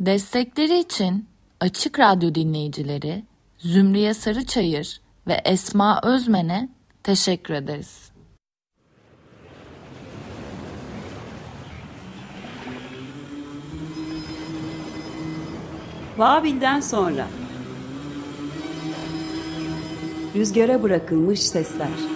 Destekleri için Açık Radyo dinleyicileri Zümriye Sarıçayır ve Esma Özmen'e teşekkür ederiz. Vabil'den sonra Rüzgara bırakılmış sesler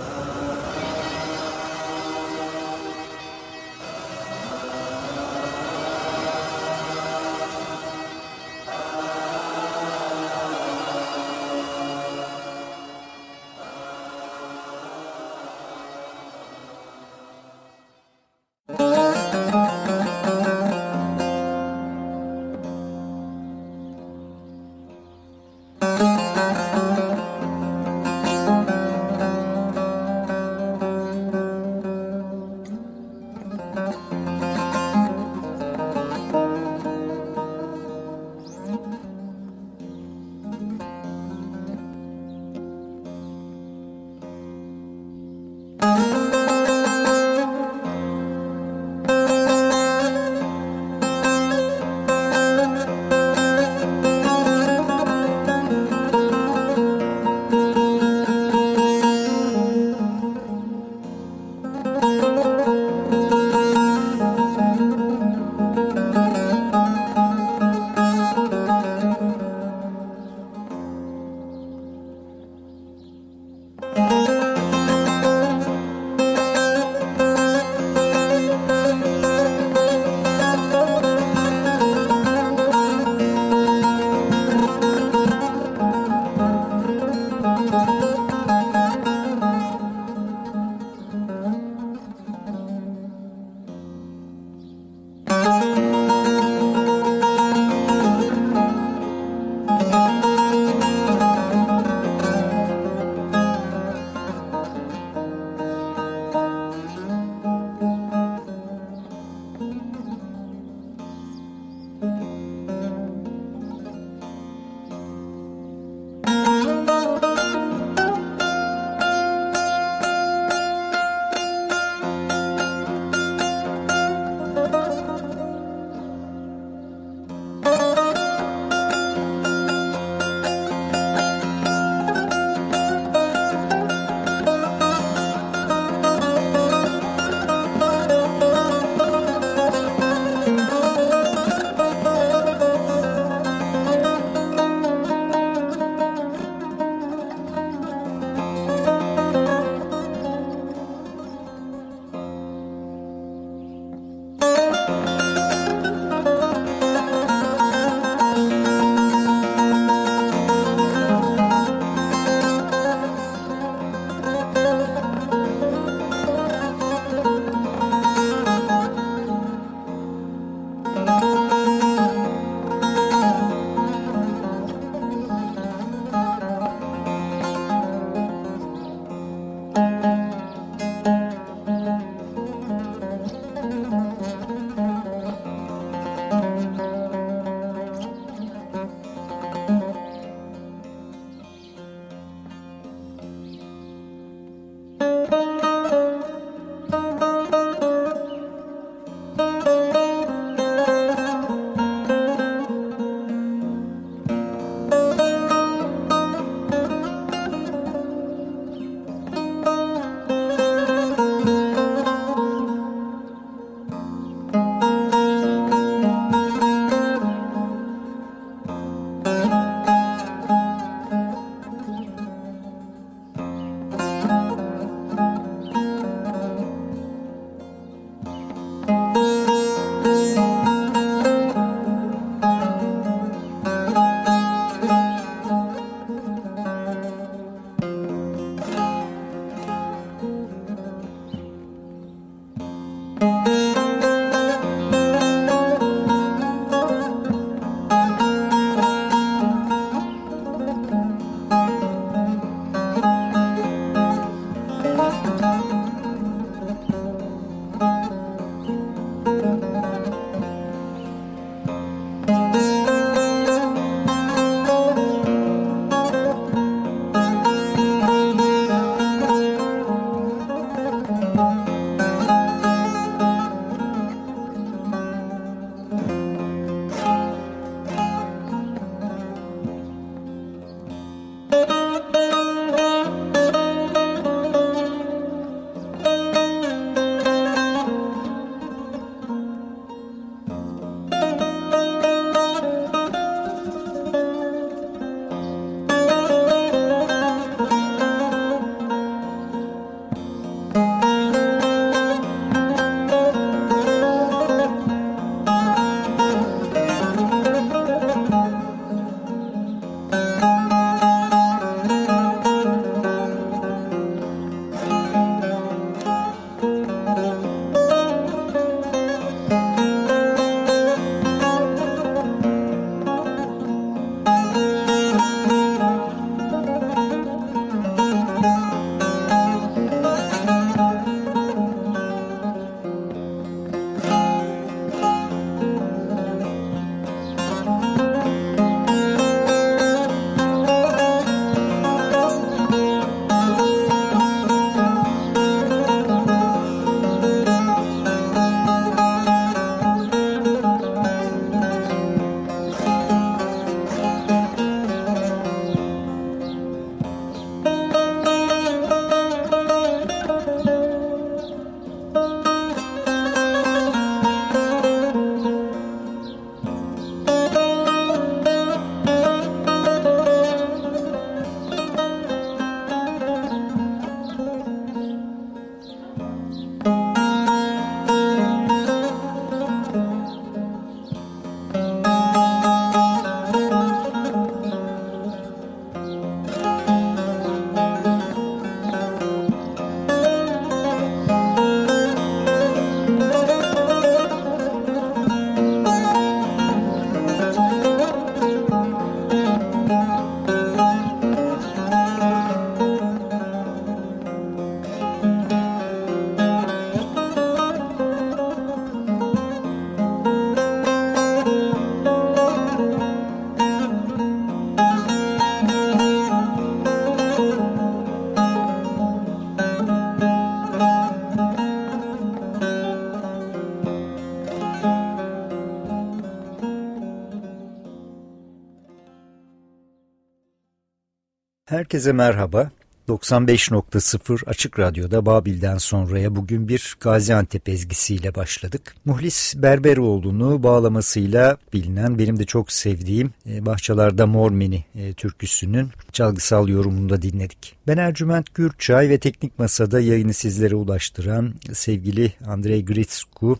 Herkese merhaba. 95.0 Açık Radyo'da Babil'den sonraya bugün bir Gaziantep ezgisiyle başladık. Muhlis Berberoğlu'nu bağlamasıyla bilinen benim de çok sevdiğim e, Bahçalarda Mormeni e, türküsünün çalgısal yorumunda dinledik. Ben Ercüment Gürçay ve Teknik Masa'da yayını sizlere ulaştıran sevgili Andrei Gritsku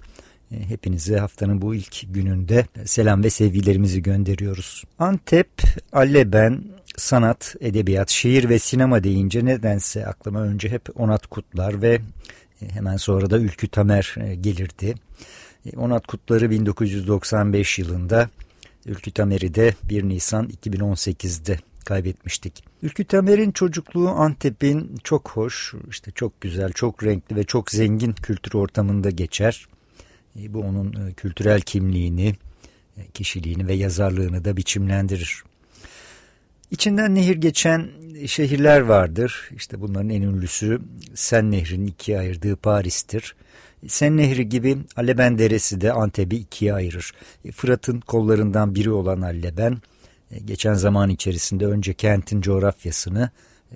e, Hepinize haftanın bu ilk gününde selam ve sevgilerimizi gönderiyoruz. Antep, Alleben, sanat, edebiyat, şiir ve sinema deyince nedense aklıma önce hep Onat Kutlar ve e, hemen sonra da Ülkü Tamer e, gelirdi. E, Onat Kutlar'ı 1995 yılında, Ülkü Tamer'i de 1 Nisan 2018'de kaybetmiştik. Ülkü Tamer'in çocukluğu Antep'in çok hoş, işte çok güzel, çok renkli ve çok zengin kültür ortamında geçer. Bu onun kültürel kimliğini, kişiliğini ve yazarlığını da biçimlendirir. İçinden nehir geçen şehirler vardır. İşte bunların en ünlüsü Sen Nehri'nin ikiye ayırdığı Paris'tir. Sen Nehri gibi Alleben Deresi de Antep'i ikiye ayırır. E, Fırat'ın kollarından biri olan Alleben, e, geçen zaman içerisinde önce kentin coğrafyasını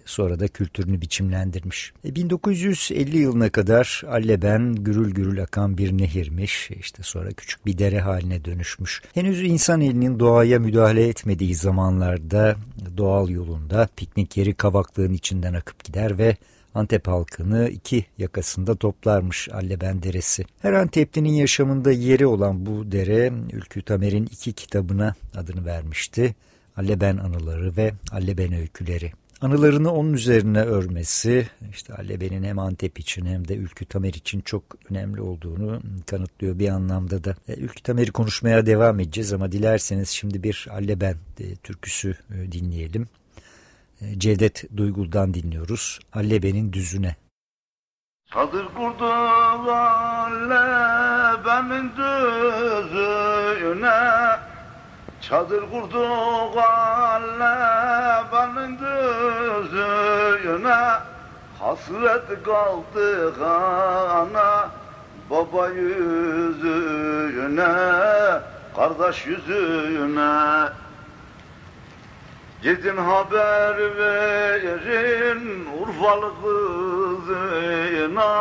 sonra da kültürünü biçimlendirmiş. 1950 e, yılına kadar Alleben gürül gürül akan bir nehirmiş. İşte sonra küçük bir dere haline dönüşmüş. Henüz insan elinin doğaya müdahale etmediği zamanlarda doğal yolunda piknik yeri kavaklığın içinden akıp gider ve Antep halkını iki yakasında toplarmış Alleben Deresi. Her Anteplinin yaşamında yeri olan bu dere Ülkü Tamer'in iki kitabına adını vermişti. Alleben Anıları ve Alleben Öyküleri. Anılarını onun üzerine örmesi işte Alebe'nin hem Antep için hem de Ülkü Tamer için çok önemli olduğunu kanıtlıyor bir anlamda da. E, Ülkü Tamer'i konuşmaya devam edeceğiz ama dilerseniz şimdi bir Alleben e, türküsü e, dinleyelim. Cevdet Duygul'dan dinliyoruz. Allebe'nin düzüne. Çadır kurdu Allebe'nin düzüne Çadır kurduk Allebe'nin düzüne Hasret kaldık ana baba yüzüne Kardeş yüzüne Gidin haber verin Urfalı kızına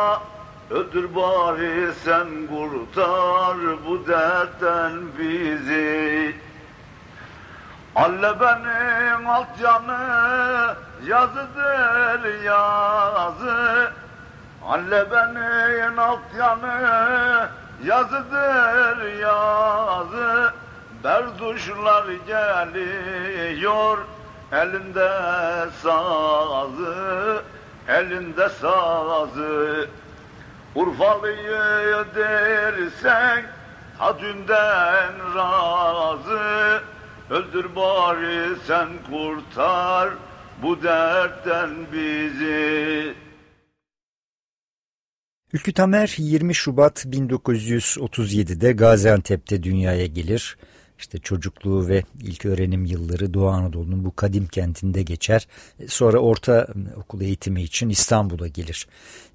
Öldür bari sen kurtar bu dertten bizi Alle benim alt canı yazıdır yazı. Alle benim alt yanı yazıdır yazı. Berduşlar geliyor elinde sazı elinde sazı. Urfalıyı dersen ha dünden razı Öldür bari sen kurtar bu dertten bizi Ülkü Tamer 20 Şubat 1937'de Gaziantep'te dünyaya gelir. İşte çocukluğu ve ilk öğrenim yılları Doğu Anadolu'nun bu kadim kentinde geçer. Sonra orta okul eğitimi için İstanbul'a gelir.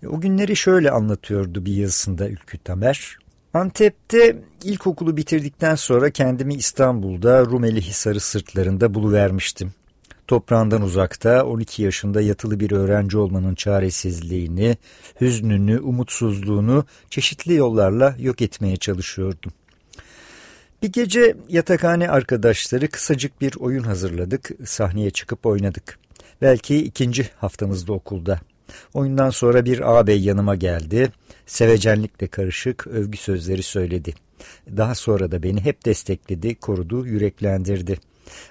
O günleri şöyle anlatıyordu bir yazısında Ülkü Tamer. Antep'te ilkokulu bitirdikten sonra kendimi İstanbul'da Rumeli Hisarı sırtlarında buluvermiştim. Toprağından uzakta 12 yaşında yatılı bir öğrenci olmanın çaresizliğini, hüznünü, umutsuzluğunu çeşitli yollarla yok etmeye çalışıyordum. Bir gece yatakhane arkadaşları kısacık bir oyun hazırladık, sahneye çıkıp oynadık. Belki ikinci haftamızda okulda. Oyundan sonra bir ağabey yanıma geldi, sevecenlikle karışık övgü sözleri söyledi. Daha sonra da beni hep destekledi, korudu, yüreklendirdi.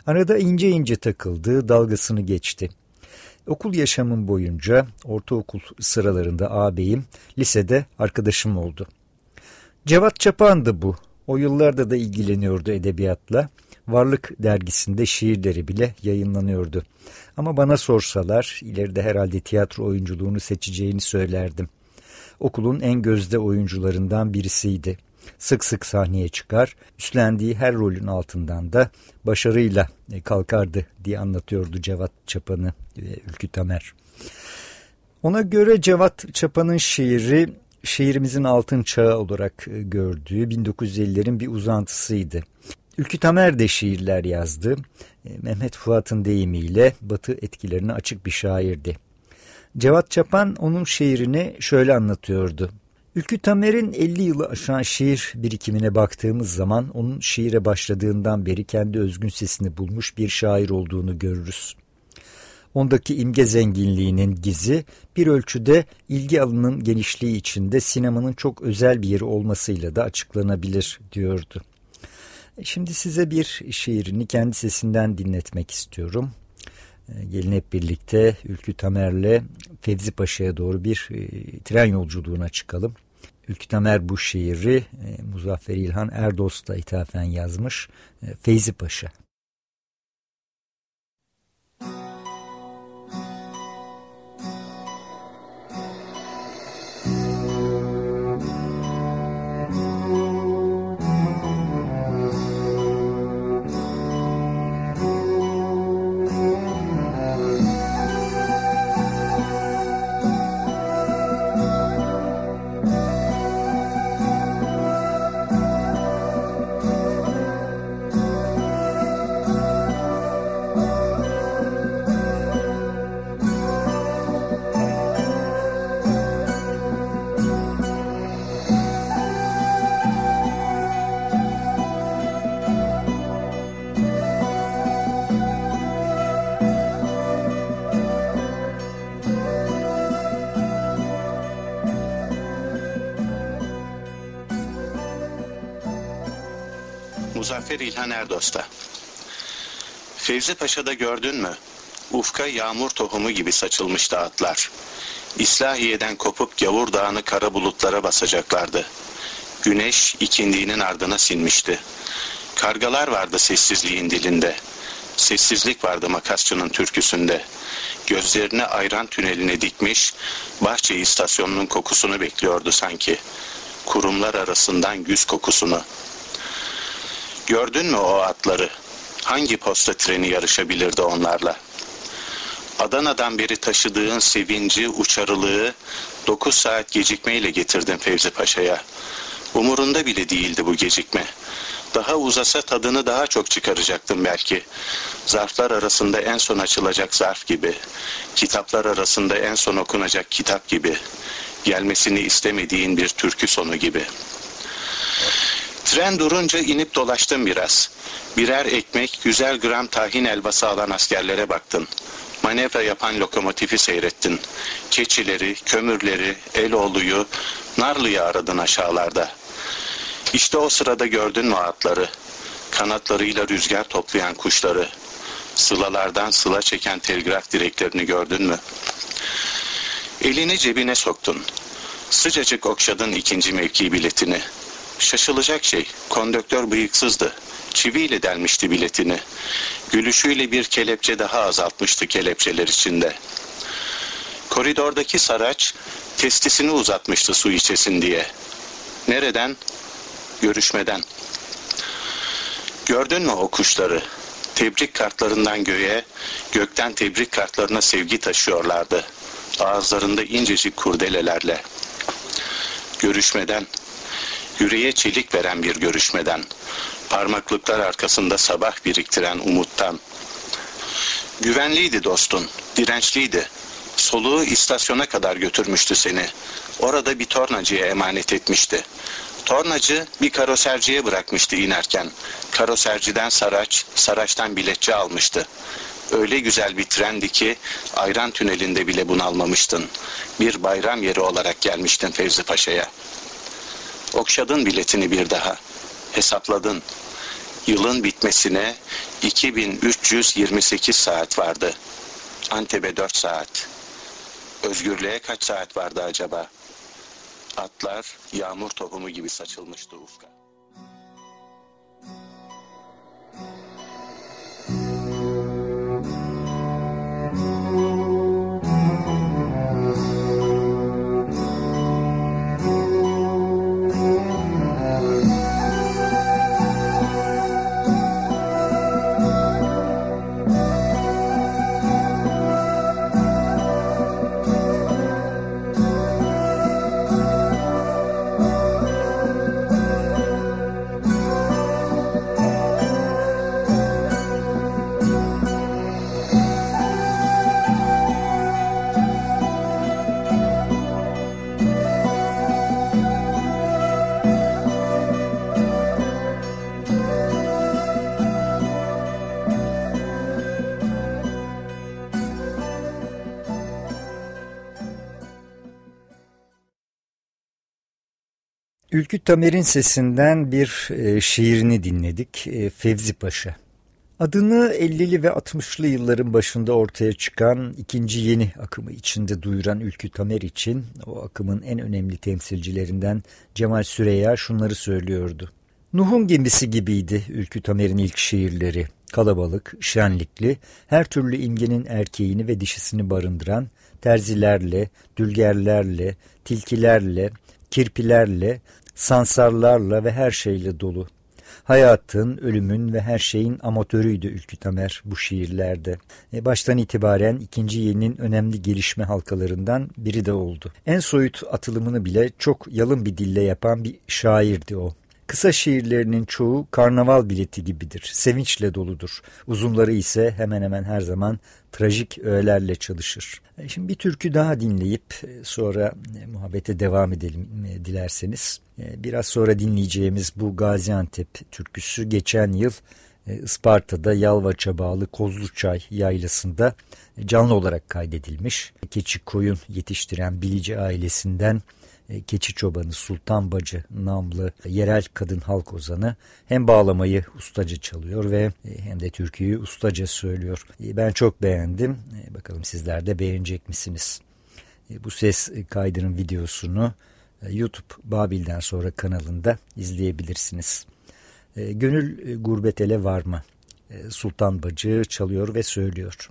Arada ince ince takıldı, dalgasını geçti. Okul yaşamım boyunca ortaokul sıralarında ağabeyim, lisede arkadaşım oldu. Cevat Çapan'dı bu. O yıllarda da ilgileniyordu edebiyatla. Varlık dergisinde şiirleri bile yayınlanıyordu. Ama bana sorsalar ileride herhalde tiyatro oyunculuğunu seçeceğini söylerdim. Okulun en gözde oyuncularından birisiydi. Sık sık sahneye çıkar, üstlendiği her rolün altından da başarıyla e, kalkardı diye anlatıyordu Cevat Çapan'ı ve Ülkü Tamer. Ona göre Cevat Çapan'ın şiiri şehrimizin altın çağı olarak e, gördüğü 1950'lerin bir uzantısıydı. Ülkü Tamer de şiirler yazdı. E, Mehmet Fuat'ın deyimiyle batı etkilerine açık bir şairdi. Cevat Çapan onun şiirini şöyle anlatıyordu. Ülkü Tamer'in 50 yılı aşan şiir birikimine baktığımız zaman onun şiire başladığından beri kendi özgün sesini bulmuş bir şair olduğunu görürüz. Ondaki imge zenginliğinin gizi bir ölçüde ilgi alanının genişliği içinde sinemanın çok özel bir yeri olmasıyla da açıklanabilir diyordu. E, şimdi size bir şiirini kendi sesinden dinletmek istiyorum. E, gelin hep birlikte Ülkü Tamer'le Fevzi Paşa'ya doğru bir e, tren yolculuğuna çıkalım. Ülkü Tamer bu şiiri Muzaffer İlhan Erdos'ta ithafen yazmış. Feyzi Paşa. Muzaffer İlhan Erdos'ta. Fevzi Paşa'da gördün mü? Ufka yağmur tohumu gibi saçılmış dağıtlar. İslahiye'den kopup Gavur Dağı'nı kara bulutlara basacaklardı. Güneş ikindiğinin ardına sinmişti. Kargalar vardı sessizliğin dilinde. Sessizlik vardı makasçının türküsünde. Gözlerini ayran tüneline dikmiş, bahçe istasyonunun kokusunu bekliyordu sanki. Kurumlar arasından güz kokusunu. Gördün mü o atları? Hangi posta treni yarışabilirdi onlarla? Adana'dan beri taşıdığın sevinci, uçarılığı dokuz saat gecikmeyle getirdin Fevzi Paşa'ya. Umurunda bile değildi bu gecikme. Daha uzasa tadını daha çok çıkaracaktım belki. Zarflar arasında en son açılacak zarf gibi. Kitaplar arasında en son okunacak kitap gibi. Gelmesini istemediğin bir türkü sonu gibi. Tren durunca inip dolaştım biraz. Birer ekmek, güzel gram tahin elbası alan askerlere baktın. Manevra yapan lokomotifi seyrettin. Keçileri, kömürleri, Eloğlu'yu, Narlı'yı aradın aşağılarda. İşte o sırada gördün mü atları? Kanatlarıyla rüzgar toplayan kuşları. Sılalardan sıla çeken telgraf direklerini gördün mü? Elini cebine soktun. Sıcacık okşadın ikinci mevki biletini. Şaşılacak şey, konduktör bıyıksızdı. Çiviyle delmişti biletini. Gülüşüyle bir kelepçe daha azaltmıştı kelepçeler içinde. Koridordaki saraç testisini uzatmıştı su içesin diye. Nereden? Görüşmeden. Gördün mü o kuşları? Tebrik kartlarından göğe, gökten tebrik kartlarına sevgi taşıyorlardı. Ağızlarında incecik kurdelelerle. Görüşmeden, yüreğe çelik veren bir görüşmeden, parmaklıklar arkasında sabah biriktiren umuttan. Güvenliydi dostun, dirençliydi. Soluğu istasyona kadar götürmüştü seni. Orada bir tornacıya emanet etmişti. Tornacı bir karoserciye bırakmıştı inerken. Karoserciden saraç, saraçtan biletçi almıştı. Öyle güzel bir trendi ki ayran tünelinde bile bunalmamıştın. Bir bayram yeri olarak gelmiştin Fevzi Paşa'ya. Okşadın biletini bir daha. Hesapladın. Yılın bitmesine 2328 saat vardı. Antep'e 4 saat. Özgürlüğe kaç saat vardı acaba? Atlar yağmur tohumu gibi saçılmıştı ufka. Ülkü Tamer'in sesinden bir e, şiirini dinledik. E, Fevzi Paşa. Adını 50'li ve 60'lı yılların başında ortaya çıkan ikinci yeni akımı içinde duyuran Ülkü Tamer için o akımın en önemli temsilcilerinden Cemal Süreya şunları söylüyordu. Nuh'un gemisi gibiydi Ülkü Tamer'in ilk şiirleri. Kalabalık, şenlikli, her türlü imgenin erkeğini ve dişisini barındıran, terzilerle, dülgerlerle, tilkilerle, kirpilerle, sansarlarla ve her şeyle dolu. Hayatın, ölümün ve her şeyin amatörüydü Ülkü Tamer bu şiirlerde. E baştan itibaren ikinci yeninin önemli gelişme halkalarından biri de oldu. En soyut atılımını bile çok yalın bir dille yapan bir şairdi o. Kısa şiirlerinin çoğu karnaval bileti gibidir. Sevinçle doludur. Uzunları ise hemen hemen her zaman trajik öğelerle çalışır. E, şimdi bir türkü daha dinleyip e, sonra e, muhabbete devam edelim dilerseniz. Biraz sonra dinleyeceğimiz bu Gaziantep türküsü geçen yıl Isparta'da Yalvaç'a bağlı Kozluçay yaylasında canlı olarak kaydedilmiş. Keçi koyun yetiştiren Bilici ailesinden keçi çobanı Sultan Bacı namlı yerel kadın halk ozanı hem bağlamayı ustaca çalıyor ve e, hem de türküyü ustaca söylüyor. E, ben çok beğendim. Bakalım sizler de beğenecek misiniz? Bu ses kaydının videosunu YouTube Babil'den sonra kanalında izleyebilirsiniz. Gönül gurbet ele var mı? Sultan Bacı çalıyor ve söylüyor.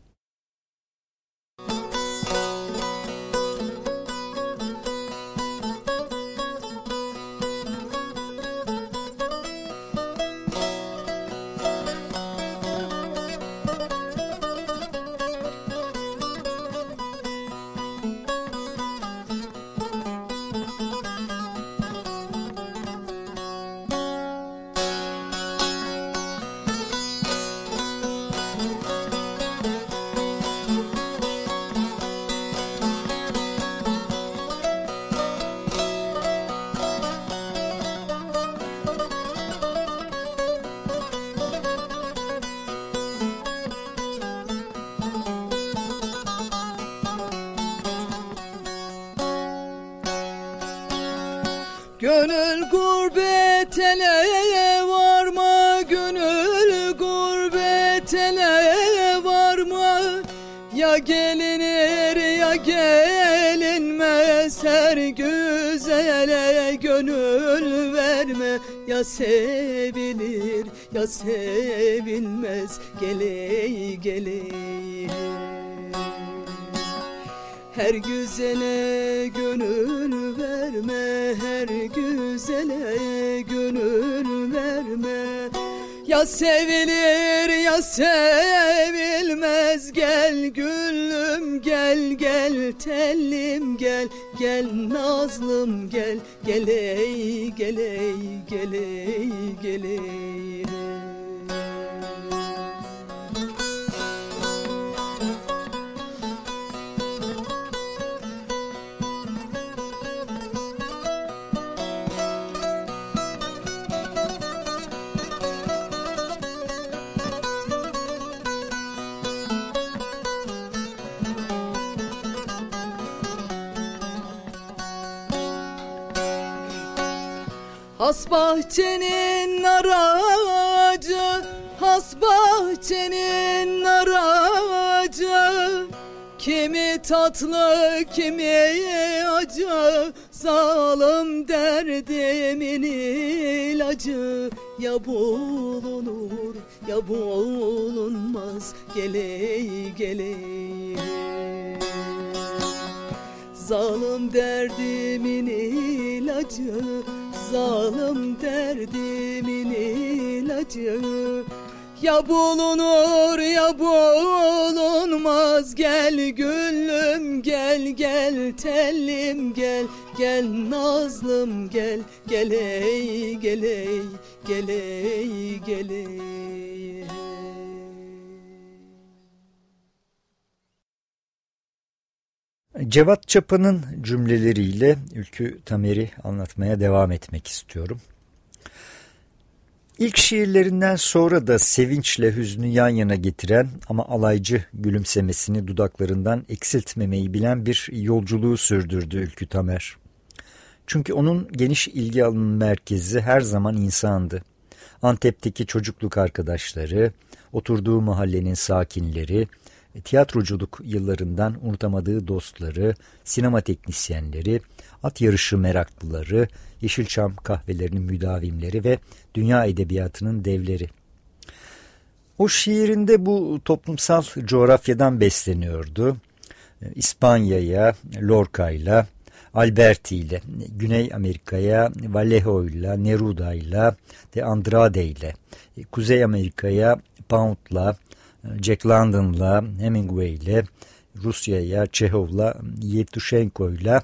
Ya sevilir ya sevilmez Geley geley. Her güzele gönül verme Her güzele gönül verme. Ya sevilir ya sevilmez Gel gülüm gel gel tellim gel Gel nazlım gel geley geley geley geley Has bahçenin aracı Has bahçenin aracı. Kimi tatlı kimi acı Zalim derdimin ilacı. Ya bulunur ya bulunmaz Geley geley. Zalim derdimin ilacı Zalim derdimin ilacı. Ya bulunur ya bulunmaz. Gel gülüm gel gel tellim gel Gel nazlım gel geley geley geley geley Cevat Çapa'nın cümleleriyle Ülkü Tamer'i anlatmaya devam etmek istiyorum. İlk şiirlerinden sonra da sevinçle hüznü yan yana getiren ama alaycı gülümsemesini dudaklarından eksiltmemeyi bilen bir yolculuğu sürdürdü Ülkü Tamer. Çünkü onun geniş ilgi alanının merkezi her zaman insandı. Antep'teki çocukluk arkadaşları, oturduğu mahallenin sakinleri, tiyatroculuk yıllarından unutamadığı dostları, sinema teknisyenleri, at yarışı meraklıları, Yeşilçam kahvelerinin müdavimleri ve dünya edebiyatının devleri. O şiirinde bu toplumsal coğrafyadan besleniyordu. İspanya'ya, Lorca'yla, Alberti ile, Güney Amerika'ya Vallejo ile, Neruda ile, De Andrade ile, Kuzey Amerika'ya Pound'la, Jack London'la, Hemingway'le, Rusya'ya, Çehov'la, Yevtushenko'yla,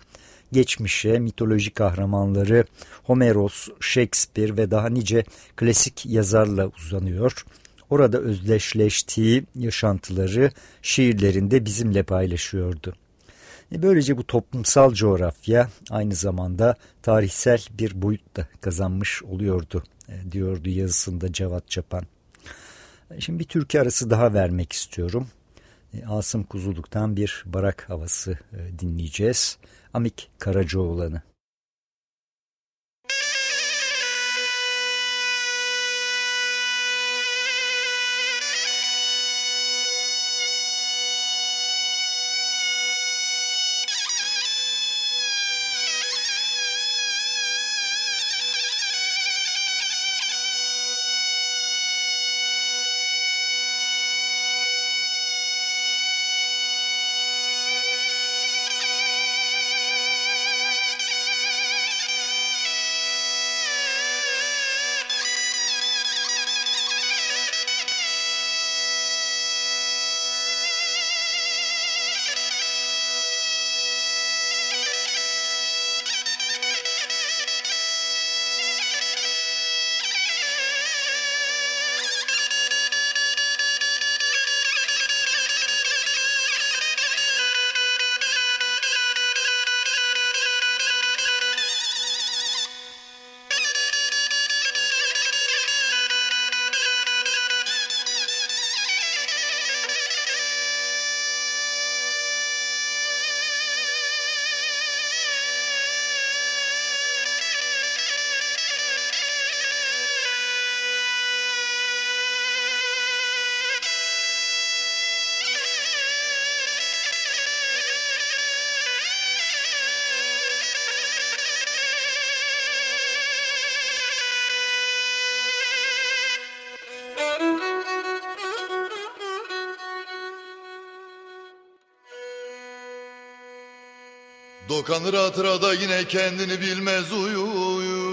geçmişe, mitoloji kahramanları Homeros, Shakespeare ve daha nice klasik yazarla uzanıyor. Orada özdeşleştiği yaşantıları şiirlerinde bizimle paylaşıyordu. E, böylece bu toplumsal coğrafya aynı zamanda tarihsel bir boyut da kazanmış oluyordu e, diyordu yazısında Cevat Çapan. E, şimdi bir türkü arası daha vermek istiyorum. Asım Kuzuluk'tan bir barak havası dinleyeceğiz. Amik Karacaoğlan'ı. Dokanır hatırada yine kendini bilmez. Uyu uyu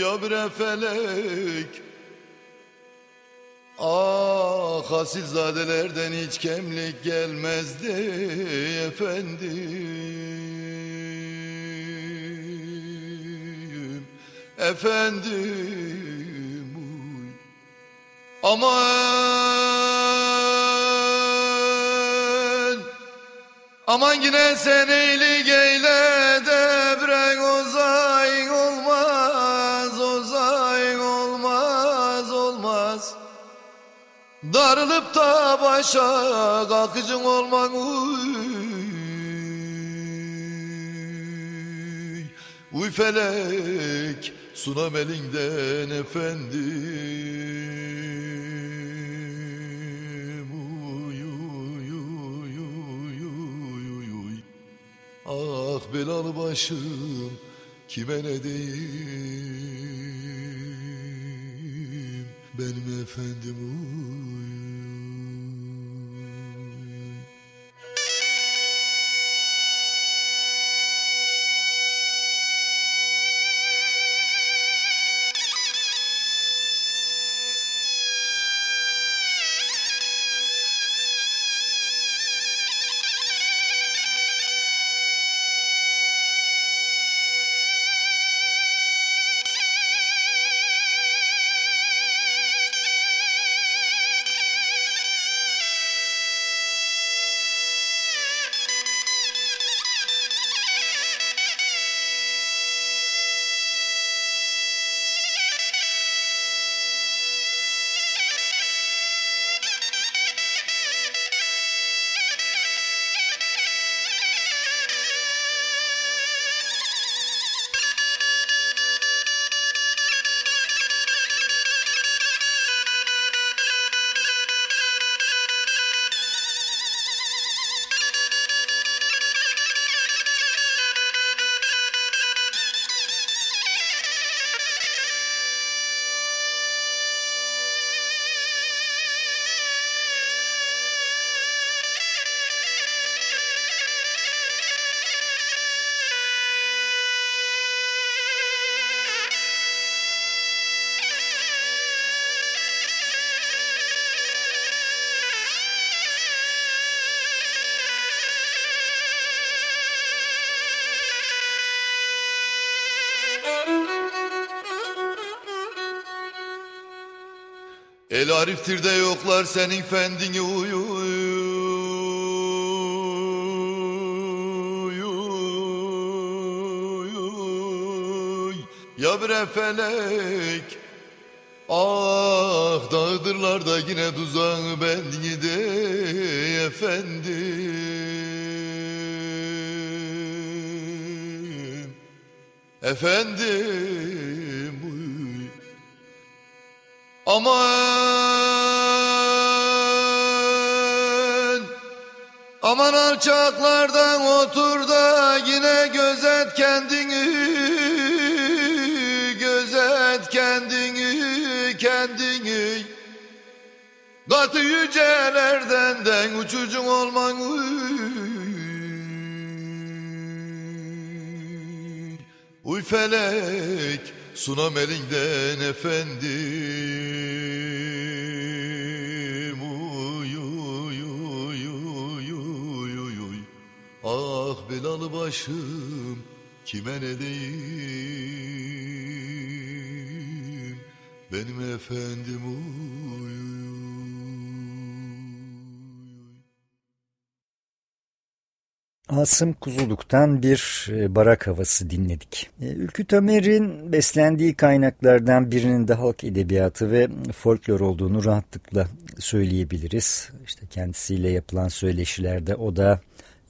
ya bre felek. Ah asilzadelerden hiç kemlik gelmezdi efendim. Efendim uy. Aman yine sen eylik eyle de brek ozayn olmaz ozayn olmaz olmaz. Darılıp da başa kalkıcın olman uy. Uy felek sunam elinden efendim belalı başım kime ne diyeyim? Benim efendim uy El Arif'tir de yoklar senin fendini uy uy uy uy uy. Ya bre felek Ah dağdırlar da yine tuzağı bendini de efendim Efendim Aman Aman alçaklardan otur da yine gözet kendini Gözet kendini kendini Katı yücelerden den uçucun olman. Uy felek sunam elinden efendim. Uy uy uy uy uy uy uy. Ah belalı başım kime ne diyeyim? Benim efendim uy Asım Kuzuluk'tan bir e, barak havası dinledik. E, Ülkü Tamer'in beslendiği kaynaklardan birinin de halk edebiyatı ve folklor olduğunu rahatlıkla söyleyebiliriz. İşte kendisiyle yapılan söyleşilerde o da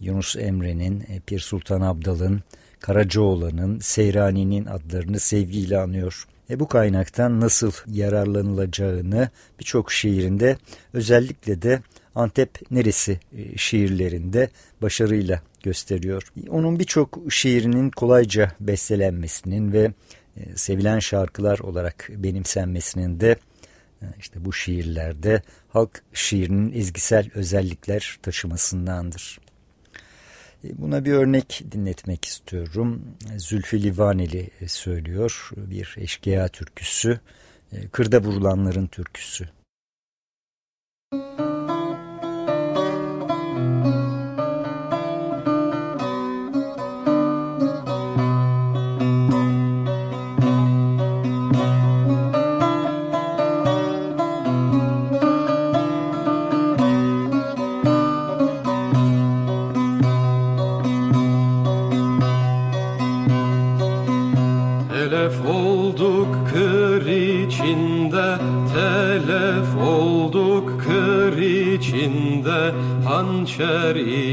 Yunus Emre'nin, e, Pir Sultan Abdal'ın, Karacaoğlan'ın, Seyrani'nin adlarını sevgiyle anıyor. E bu kaynaktan nasıl yararlanılacağını birçok şiirinde özellikle de Antep Neresi şiirlerinde başarıyla gösteriyor. Onun birçok şiirinin kolayca bestelenmesinin ve sevilen şarkılar olarak benimsenmesinin de işte bu şiirlerde halk şiirinin ezgisel özellikler taşımasındandır. E, buna bir örnek dinletmek istiyorum. Zülfü Livaneli söylüyor bir eşkıya türküsü, e, kırda vurulanların türküsü. hançer idik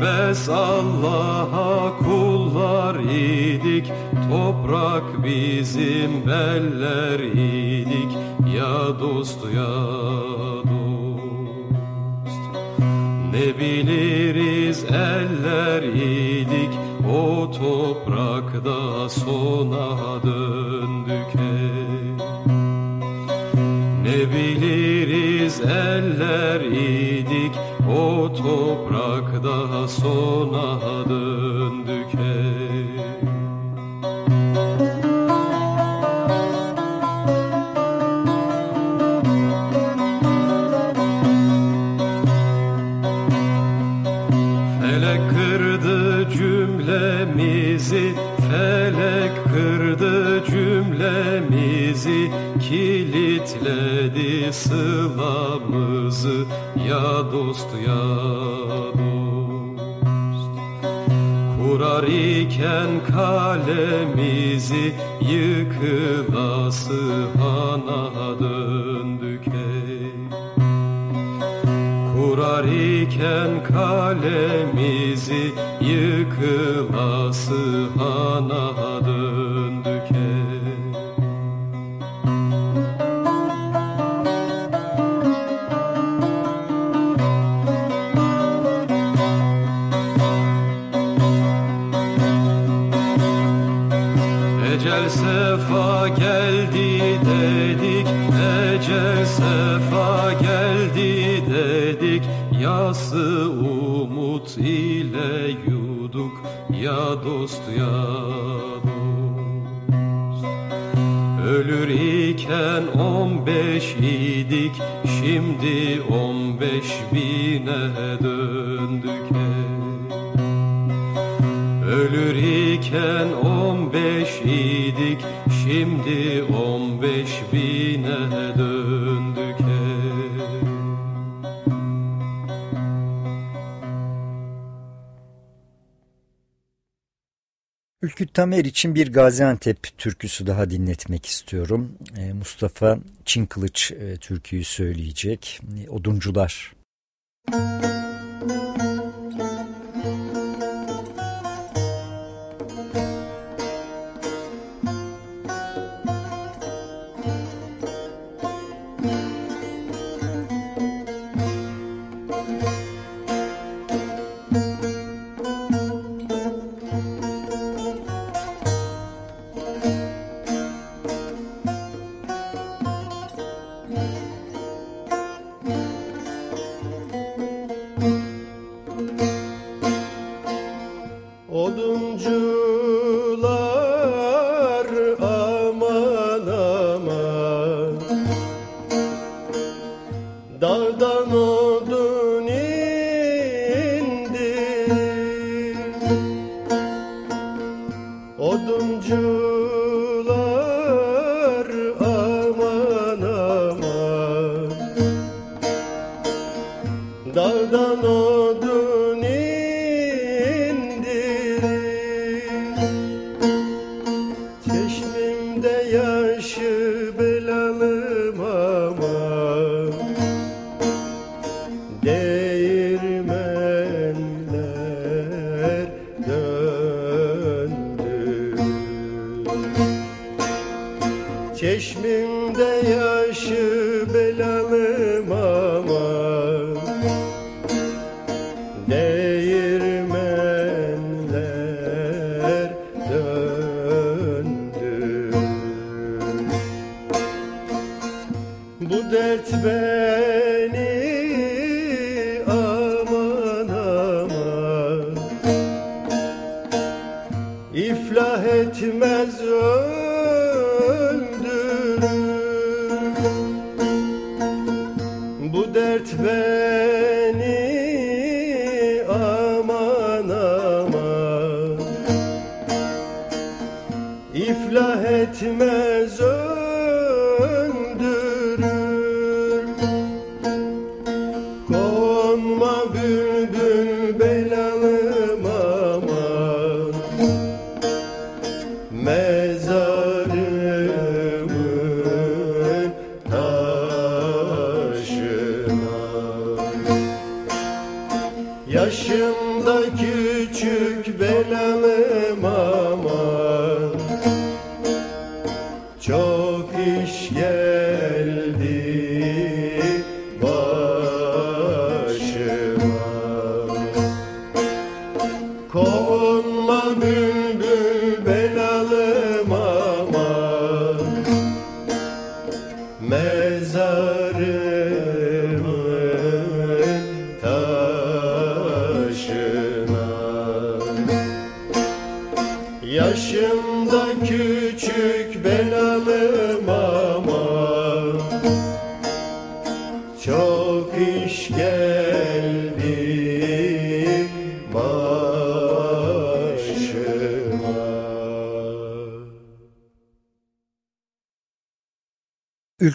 Bes Allah'a kullar idik Toprak bizim beller idik. Ya dost ya dost Ne biliriz eller idik? O toprakta sona döndük ey Ne biliriz eller idik O toprakta sona döndük ey Felek kırdı cümlemizi Felek kırdı cümlemizi Kilitledi sılamızı Ya dost ya dost. Kurar iken kalemizi Yıkılası hana döndük ey. Kurar iken kalemizi yıkılası hana Yası umut ile yuduk Ya dost ya dost. Ölür iken on beş idik Şimdi on beş bine döndük Ölür iken on beş idik Şimdi on beş bine döndük Ülkü Tamer için bir Gaziantep türküsü daha dinletmek istiyorum. Ee, Mustafa Çinkılıç e, türküyü söyleyecek. E, Oduncular. Oduncular yaşı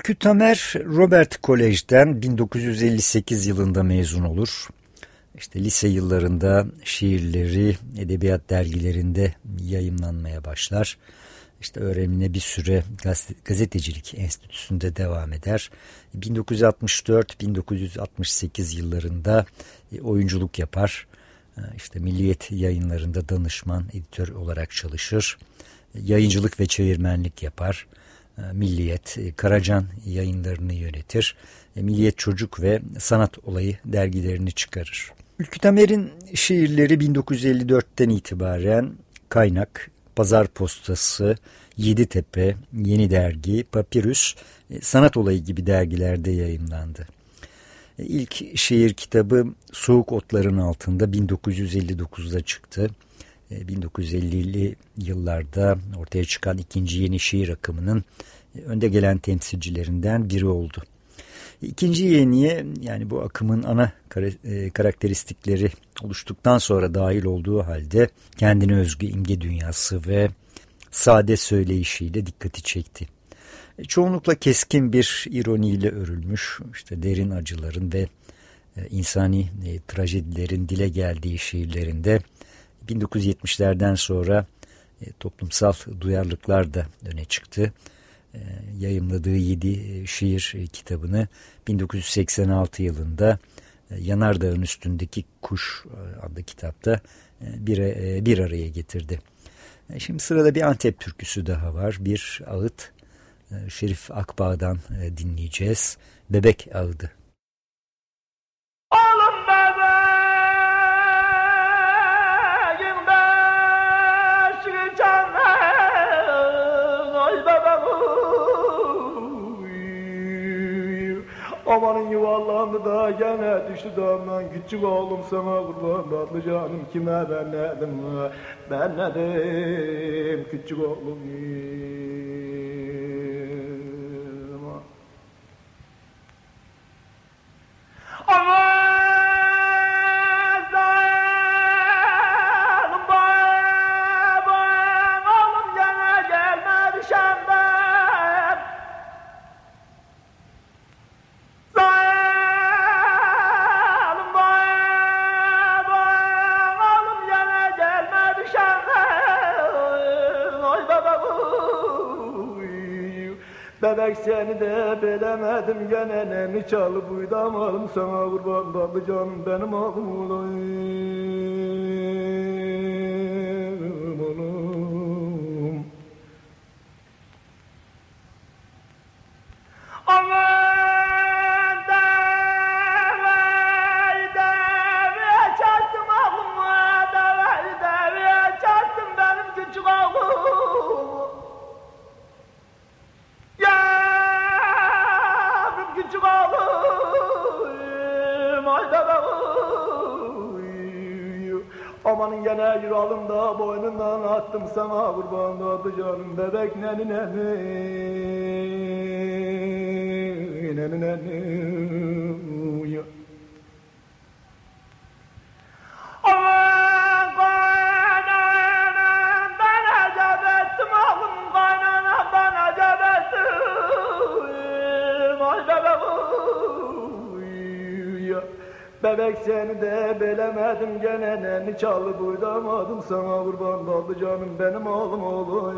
Ülkü Tamer Robert Kolej'den 1958 yılında mezun olur. İşte lise yıllarında şiirleri edebiyat dergilerinde yayımlanmaya başlar. İşte öğrenimine bir süre gazete- gazetecilik enstitüsünde devam eder. 1964-1968 yıllarında e, oyunculuk yapar. E, İşte Milliyet yayınlarında danışman, editör olarak çalışır. E, Yayıncılık ve çevirmenlik yapar. E, Milliyet, e, Karacan yayınlarını yönetir. E, Milliyet Çocuk ve Sanat Olayı dergilerini çıkarır. Ülkü Tamer'in şiirleri 1954'ten itibaren Kaynak, Pazar Postası, Yeditepe, Yeni Dergi, Papirüs, Sanat Olayı gibi dergilerde yayımlandı. E, İlk şiir kitabı Soğuk Otların Altında 1959'da çıktı. E, 1950'li yıllarda ortaya çıkan ikinci yeni şiir akımının e, önde gelen temsilcilerinden biri oldu. İkinci yeniye yani bu akımın ana e, karakteristikleri oluştuktan sonra dahil olduğu halde kendine özgü imge dünyası ve sade söyleyişiyle dikkati çekti. E, Çoğunlukla keskin bir ironiyle örülmüş, işte derin acıların ve insani trajedilerin dile geldiği şiirlerinde 1970'lerden sonra e, toplumsal duyarlılıklar da öne çıktı. E, yayımladığı 7 şiir e, kitabını 1986 yılında e, Yanardağ'ın üstündeki kuş e, adlı kitapta e, bir, e, bir araya getirdi. E, Şimdi sırada bir Antep türküsü daha var. Bir ağıt e, Şerif Akbağ'dan e, dinleyeceğiz. Bebek ağıdı. Amanın yuvarlandı da gene düştü damdan Küçük oğlum sana kurban tatlı canım. Kime ben nedim ben nedim Küçük oğlum Aman seni de bilemedim. Gene neni çalıp uydamadım sana kurban tatlı canım benim oğlum oğlum gene yüralım da boynundan attım sana kurban oldu canım bebek neni neni neni neni gene neni çalıp uydamadım sana kurban oldu canım benim oğlum oğlum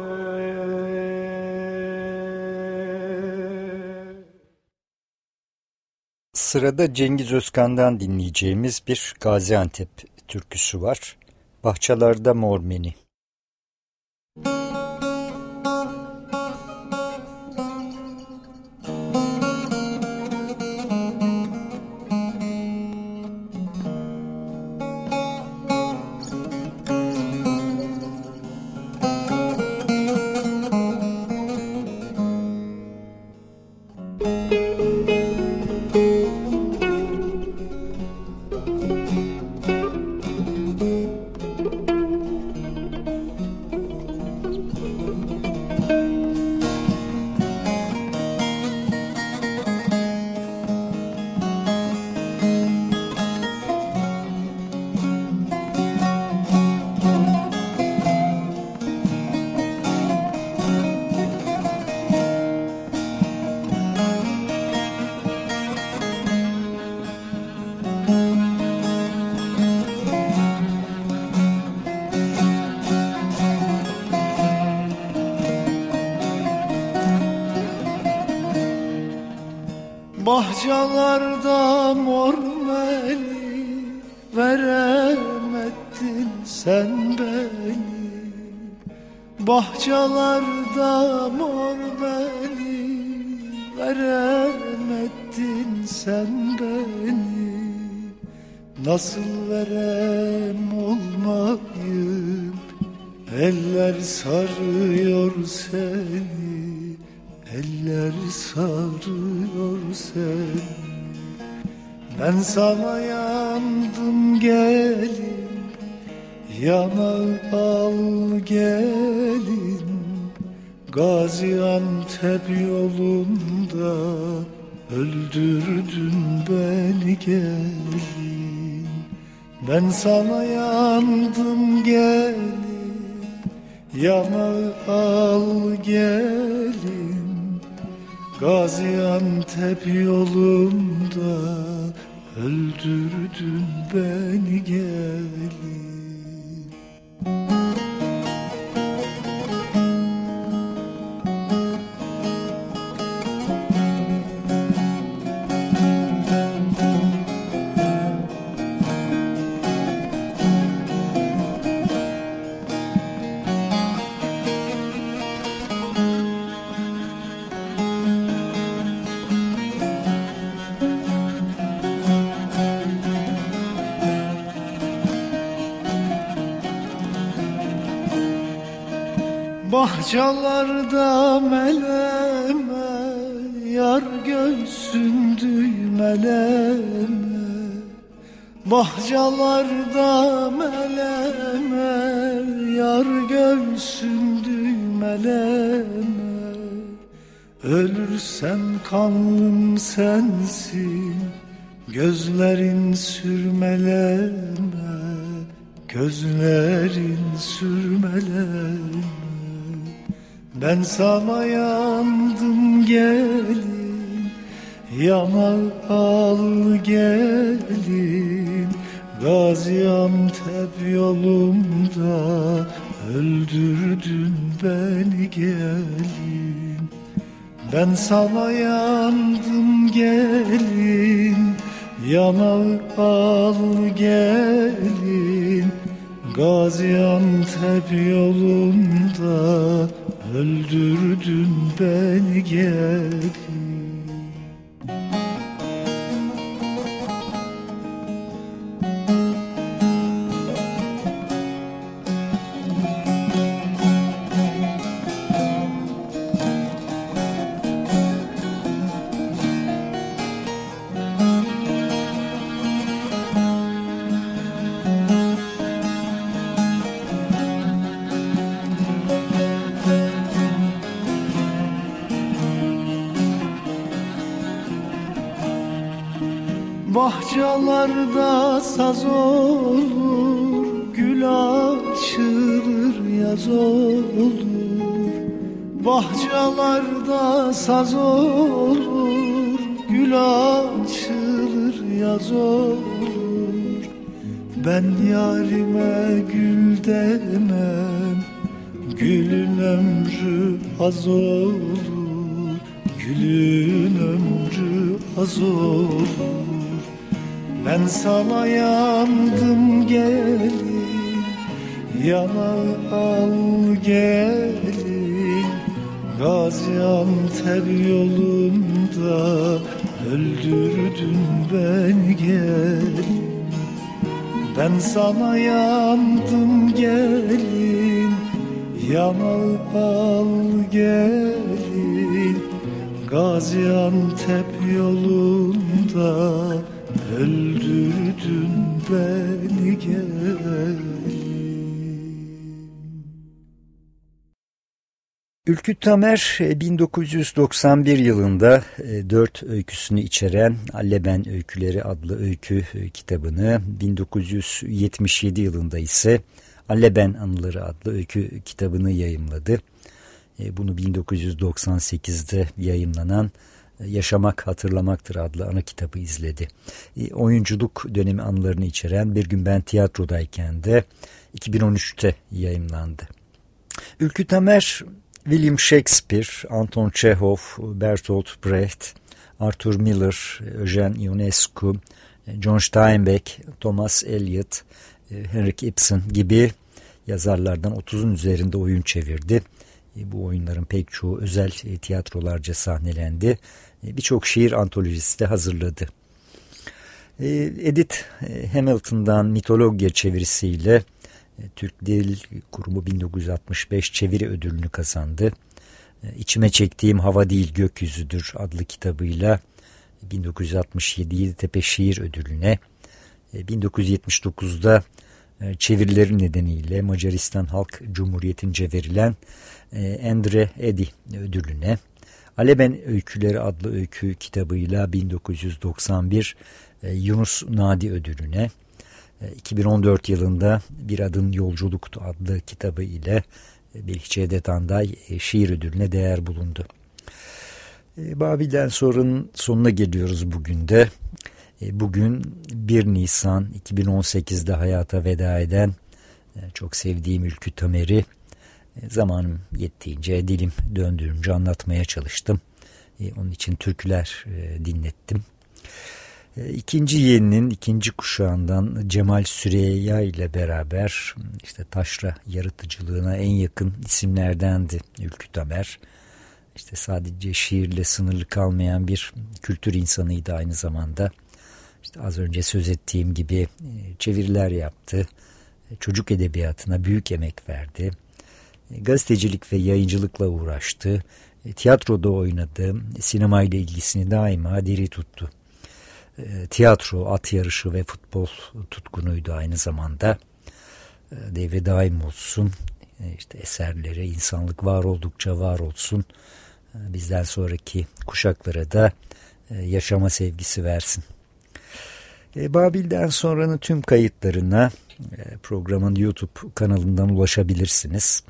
Sırada Cengiz Özkan'dan dinleyeceğimiz bir Gaziantep türküsü var. Bahçelerde Mormeni. Bahçalarda mormeli veremedin sen beni. Bahçalarda mormeli veremedin sen beni. Nasıl verem Ben sana yandım gelin. Yana al gelin. Gaziantep yolunda Öldürdün beni gelin. Ben sana yandım gelin. Yana al gelin. Gaziantep yolunda öldürdün beni gelin Bahçalarda meleme Yar göğsün düğmeleme Bahçalarda meleme Yar göğsün düğmeleme Ölürsem kanlım sensin Gözlerin sürmeleme Gözlerin sürmeleme ben sana yandım gelin. Yana al gelin. Gaziantep yolunda Öldürdün beni gelin. Ben sana yandım gelin. Yanağı al gelin. Gaziantep yolunda Öldürdün beni gelin olur, gül açılır yaz olur. Bahçalarda saz olur, gül açılır yaz olur. Ben yarime gül demem, gülün ömrü az olur. Gülün ömrü az olur ben sana yandım gelin. Yana al gelin. Gaziantep yolunda Öldürdün ben gelin. Ben sana yandım gelin. Yana al gelin. Gaziantep yolunda Öldürdün beni Ülkü Tamer 1991 yılında dört öyküsünü içeren Alleben Öyküleri adlı öykü kitabını 1977 yılında ise Alleben Anıları adlı öykü kitabını yayımladı. Bunu 1998'de yayımlanan Yaşamak Hatırlamaktır adlı ana kitabı izledi. E, oyunculuk dönemi anılarını içeren Bir Gün Ben Tiyatrodayken de 2013'te yayınlandı. Ülkü Tamer, William Shakespeare, Anton Chekhov, Bertolt Brecht, Arthur Miller, Eugene Ionescu, John Steinbeck, Thomas Eliot, e, Henrik Ibsen gibi yazarlardan 30'un üzerinde oyun çevirdi. E, bu oyunların pek çoğu özel tiyatrolarca sahnelendi e, birçok şiir antolojisi de hazırladı. E, Edith e, Hamilton'dan mitologiya çevirisiyle Türk Dil Kurumu 1965 çeviri ödülünü kazandı. İçime çektiğim hava değil gökyüzüdür adlı kitabıyla 1967 Yeditepe Şiir Ödülüne 1979'da çevirileri nedeniyle Macaristan Halk Cumhuriyeti'nce verilen Endre Edi ödülüne Aleben Öyküleri adlı öykü kitabıyla 1991 e, Yunus Nadi ödülüne, 2014 e, yılında Bir Adın Yolculuktu adlı kitabı ile e, Bilhçe Tanday şiir ödülüne değer bulundu. Babil'den sorunun sonuna geliyoruz bugün de. Bugün 1 Nisan 2018'de hayata veda eden çok sevdiğim Ülkü Tamer'i e, zamanım yettiğince dilim döndüğünce anlatmaya çalıştım. E, onun için türküler e, dinlettim. İkinci yeninin ikinci kuşağından Cemal Süreyya ile beraber işte taşra yaratıcılığına en yakın isimlerdendi Ülkü Tamer. İşte sadece şiirle sınırlı kalmayan bir kültür insanıydı aynı zamanda. İşte az önce söz ettiğim gibi çeviriler yaptı. Çocuk edebiyatına büyük emek verdi gazetecilik ve yayıncılıkla uğraştı. E, tiyatroda oynadı. Sinemayla ilgisini daima diri tuttu. E, tiyatro, at yarışı ve futbol tutkunuydu aynı zamanda. E, devre daim olsun. İşte eserlere insanlık var oldukça var olsun. Bizden sonraki kuşaklara da yaşama sevgisi versin. Babil'den sonranın tüm kayıtlarına programın YouTube kanalından ulaşabilirsiniz.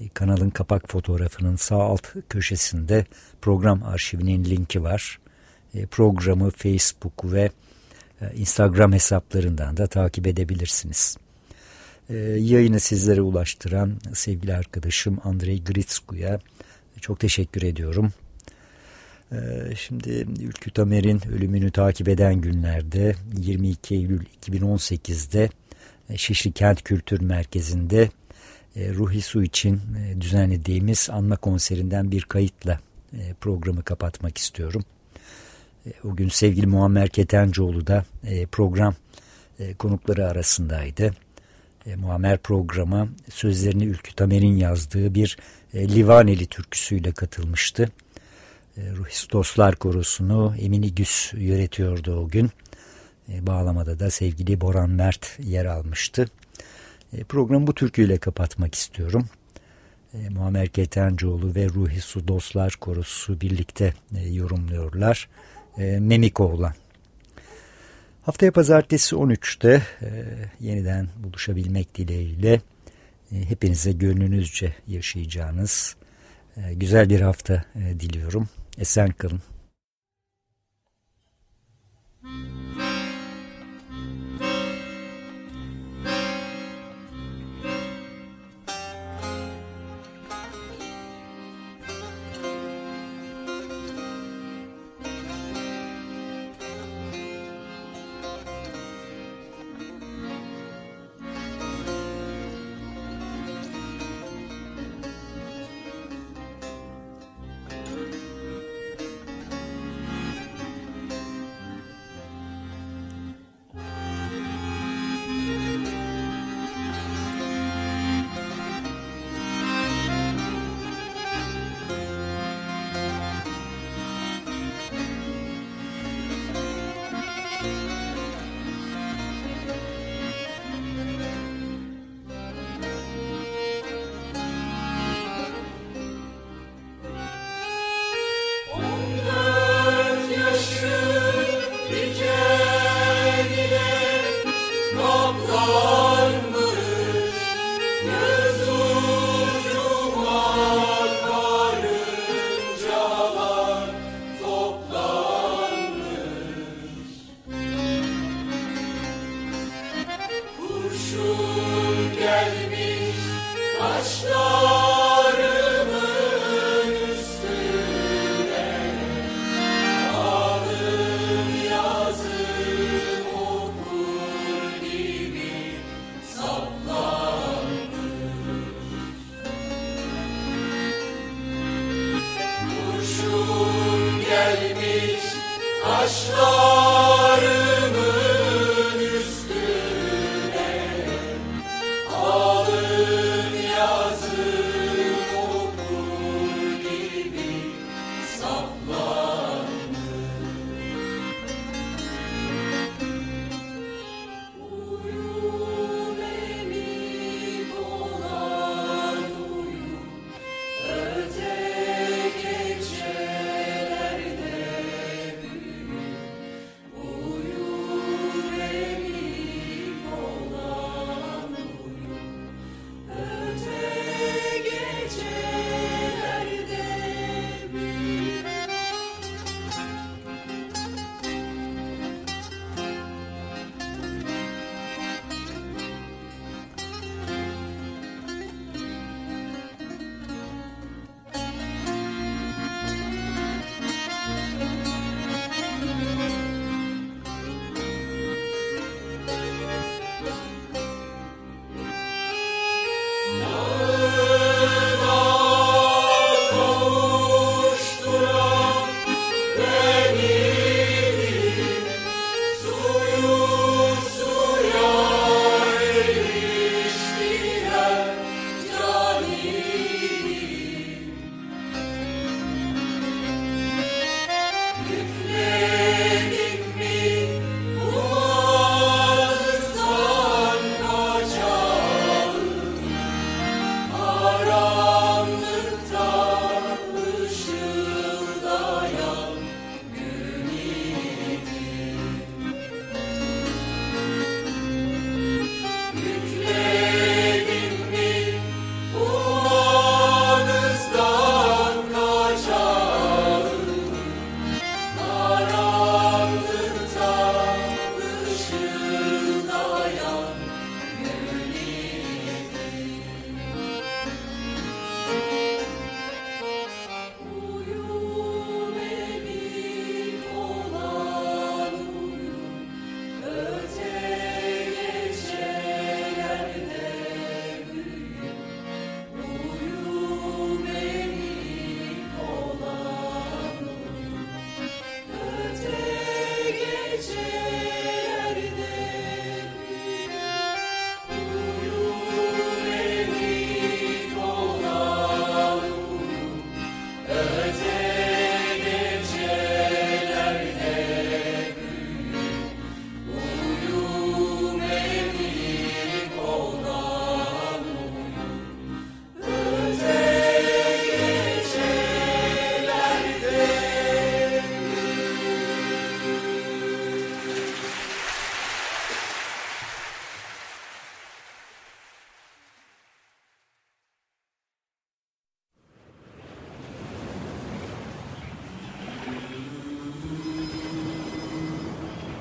E, kanalın kapak fotoğrafının sağ alt köşesinde program arşivinin linki var. E, programı Facebook ve e, Instagram hesaplarından da takip edebilirsiniz. Yayını sizlere ulaştıran sevgili arkadaşım Andrei Gritsku'ya çok teşekkür ediyorum. Ee, şimdi Ülkü Tamer'in ölümünü takip eden günlerde 22 Eylül 2018'de e, Şişli Kent Kültür Merkezi'nde e, Ruhi Su için e, düzenlediğimiz anma konserinden bir kayıtla programı kapatmak istiyorum. O gün sevgili Muammer Ketencoğlu da program konukları arasındaydı. Muammer programa sözlerini Ülkü Tamer'in yazdığı bir Livaneli türküsüyle katılmıştı. Ruhis Dostlar Korosu'nu Emin İgüs yönetiyordu o gün. E, bağlamada da sevgili Boran Mert yer almıştı. E, programı bu türküyle kapatmak istiyorum. E, Muammer Ketencoğlu ve Ruhi Su Dostlar Korosu birlikte yorumluyorlar. Memikoğlan. Haftaya pazartesi 13'te yeniden buluşabilmek dileğiyle hepinize gönlünüzce yaşayacağınız güzel bir hafta diliyorum. Esen kalın.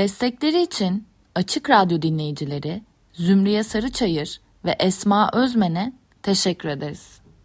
Destekleri için Açık Radyo dinleyicileri Zümriye Sarıçayır ve Esma Özmen'e teşekkür ederiz.